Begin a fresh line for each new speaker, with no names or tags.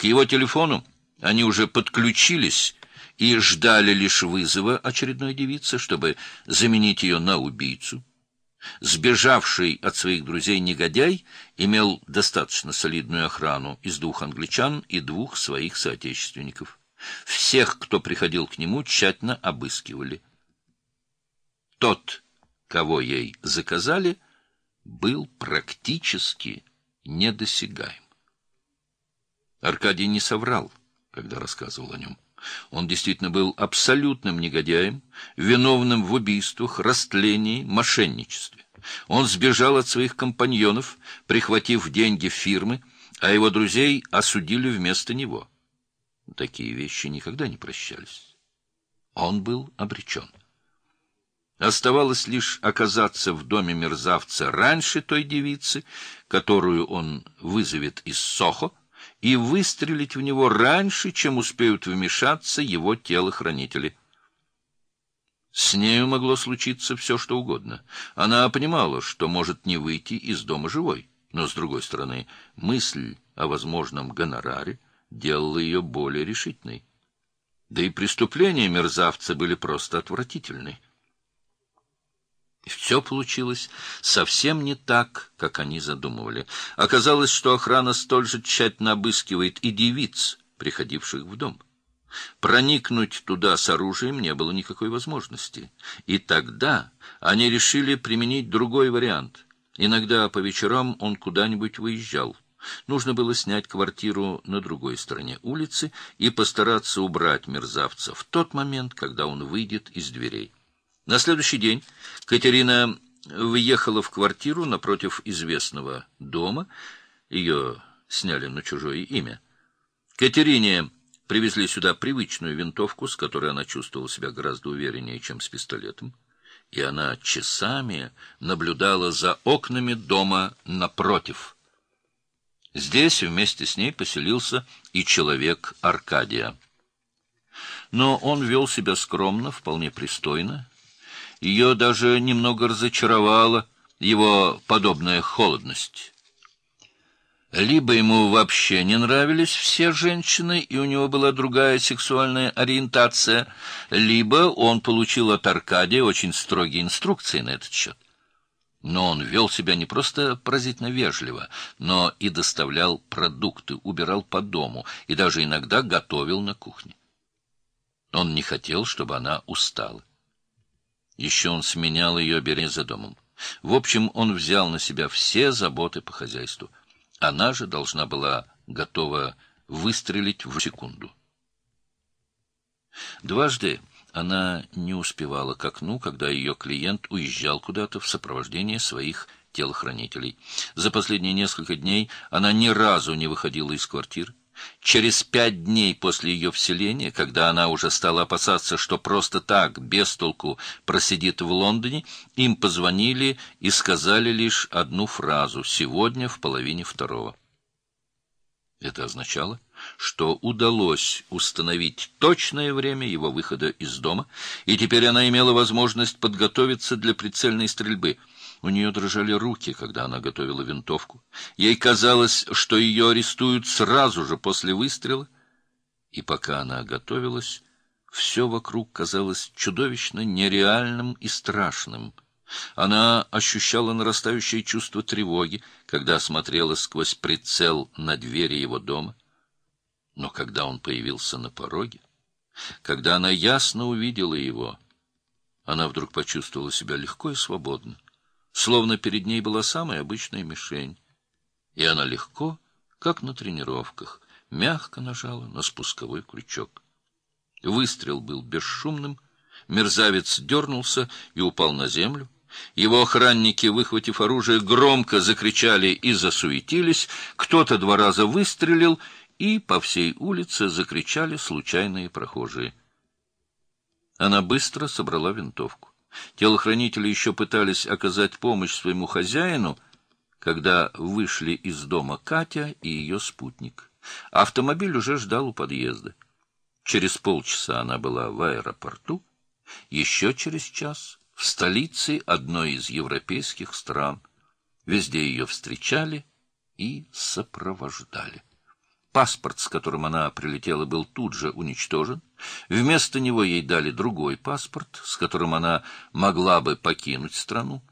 К его телефону они уже подключились и ждали лишь вызова очередной девицы, чтобы заменить ее на убийцу. Сбежавший от своих друзей негодяй имел достаточно солидную охрану из двух англичан и двух своих соотечественников. Всех, кто приходил к нему, тщательно обыскивали. Тот, кого ей заказали, был практически недосягаем. Аркадий не соврал, когда рассказывал о нем. Он действительно был абсолютным негодяем, виновным в убийствах, растлении, мошенничестве. Он сбежал от своих компаньонов, прихватив деньги фирмы, а его друзей осудили вместо него. Такие вещи никогда не прощались. Он был обречен. Оставалось лишь оказаться в доме мерзавца раньше той девицы, которую он вызовет из Сохо, и выстрелить в него раньше, чем успеют вмешаться его телохранители. С нею могло случиться все, что угодно. Она понимала, что может не выйти из дома живой, но, с другой стороны, мысль о возможном гонораре делала ее более решительной. Да и преступления мерзавца были просто отвратительны. Все получилось совсем не так, как они задумывали. Оказалось, что охрана столь же тщательно обыскивает и девиц, приходивших в дом. Проникнуть туда с оружием не было никакой возможности. И тогда они решили применить другой вариант. Иногда по вечерам он куда-нибудь выезжал. Нужно было снять квартиру на другой стороне улицы и постараться убрать мерзавца в тот момент, когда он выйдет из дверей. На следующий день Катерина въехала в квартиру напротив известного дома. Ее сняли на чужое имя. Катерине привезли сюда привычную винтовку, с которой она чувствовала себя гораздо увереннее, чем с пистолетом. И она часами наблюдала за окнами дома напротив. Здесь вместе с ней поселился и человек Аркадия. Но он вел себя скромно, вполне пристойно, ее даже немного разочаровала его подобная холодность. Либо ему вообще не нравились все женщины, и у него была другая сексуальная ориентация, либо он получил от Аркадия очень строгие инструкции на этот счет. Но он вел себя не просто поразительно вежливо, но и доставлял продукты, убирал по дому и даже иногда готовил на кухне. Он не хотел, чтобы она устала. Еще он сменял ее, беря за домом. В общем, он взял на себя все заботы по хозяйству. Она же должна была готова выстрелить в секунду. Дважды она не успевала к окну, когда ее клиент уезжал куда-то в сопровождении своих телохранителей. За последние несколько дней она ни разу не выходила из квартиры. Через пять дней после ее вселения, когда она уже стала опасаться, что просто так, без толку, просидит в Лондоне, им позвонили и сказали лишь одну фразу «сегодня в половине второго». Это означало, что удалось установить точное время его выхода из дома, и теперь она имела возможность подготовиться для прицельной стрельбы — у нее дрожали руки, когда она готовила винтовку. Ей казалось, что ее арестуют сразу же после выстрела. И пока она готовилась, все вокруг казалось чудовищно нереальным и страшным. Она ощущала нарастающее чувство тревоги, когда смотрела сквозь прицел на двери его дома. Но когда он появился на пороге, когда она ясно увидела его, она вдруг почувствовала себя легко и свободно словно перед ней была самая обычная мишень. И она легко, как на тренировках, мягко нажала на спусковой крючок. Выстрел был бесшумным, мерзавец дернулся и упал на землю. Его охранники, выхватив оружие, громко закричали и засуетились, кто-то два раза выстрелил, и по всей улице закричали случайные прохожие. Она быстро собрала винтовку. Телохранители еще пытались оказать помощь своему хозяину, когда вышли из дома Катя и ее спутник. Автомобиль уже ждал у подъезда. Через полчаса она была в аэропорту, еще через час в столице одной из европейских стран. Везде ее встречали и сопровождали. Паспорт, с которым она прилетела, был тут же уничтожен. Вместо него ей дали другой паспорт, с которым она могла бы покинуть страну.